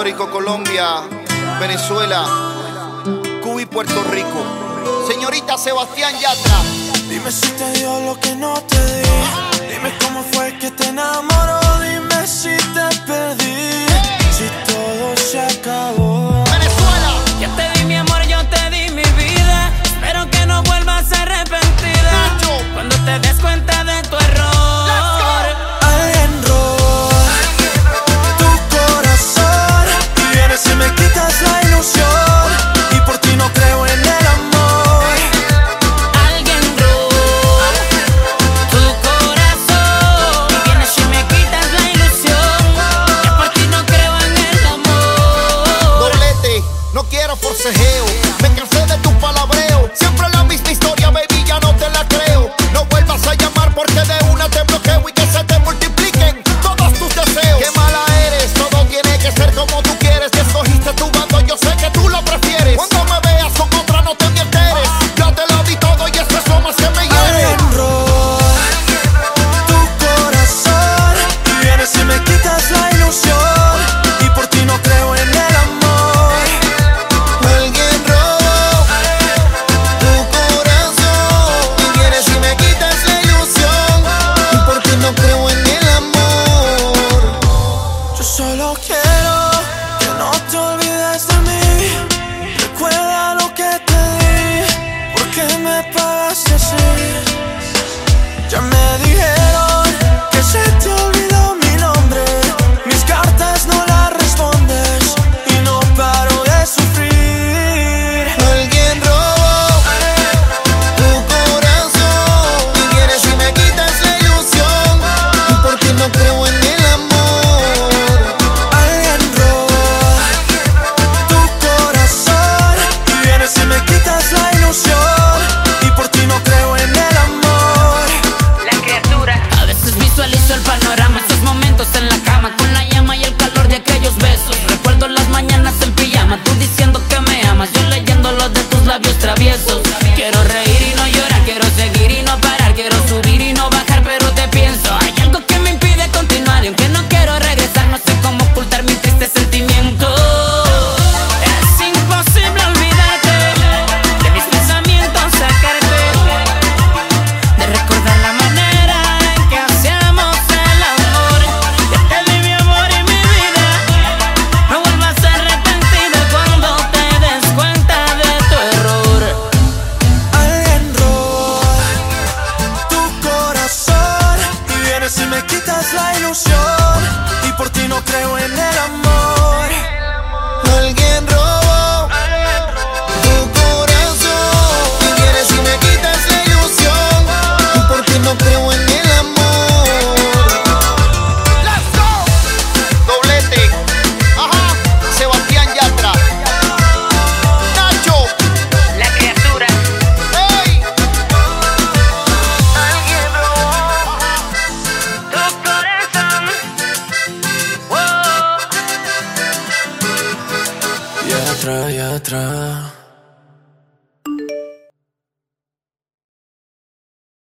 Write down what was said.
Colombia, Venezuela, Cuba y Puerto Rico. Señorita Sebastián Yatra. Dime si te dio lo que no te di. Dime cómo fue que te enamoró. Me cansé de tu palabreo. Siempre la misma historia, baby, ya no te la creo. No vuelvas a llamar porque de quitas la ilusión y por ti no creo en el amor. Alguien atrás e atrás